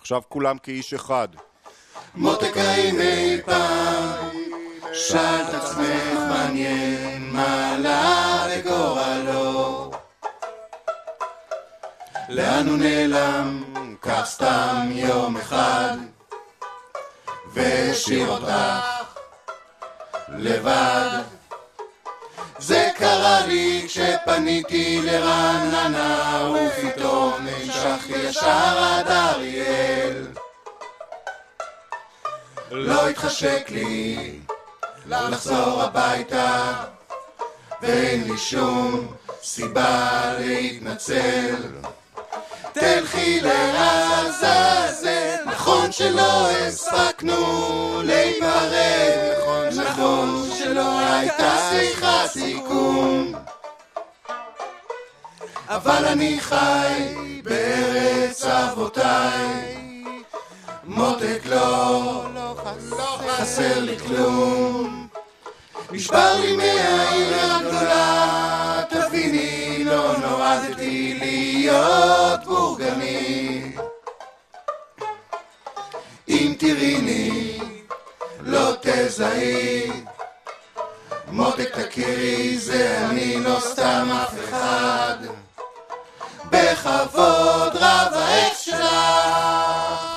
עכשיו כולם כאיש אחד. מותק האם אי פעם שאלת עצמך מעניין מה עלה לגורלו לאן הוא נעלם כך סתם יום אחד והשאיר אותך לבד קרה לי כשפניתי לרעננה ופתאום המשכתי ישר עד אריאל. לא התחשק לי לחזור הביתה ואין לי שום סיבה להתנצל. תלכי לעזאזל נכון שלא הספקנו נכון שלא הייתה שיחת סיכום. אבל אני חי בארץ אבותיי. מותק לא, חסר לי כלום. נשבר לי מהעיר הגדולה תביני, לא נועדתי להיות בורגני. אם תראיני, לא תזהי. מותק תכירי, זה אני, לא סתם אף אחד. בכבוד רב האקס שלך!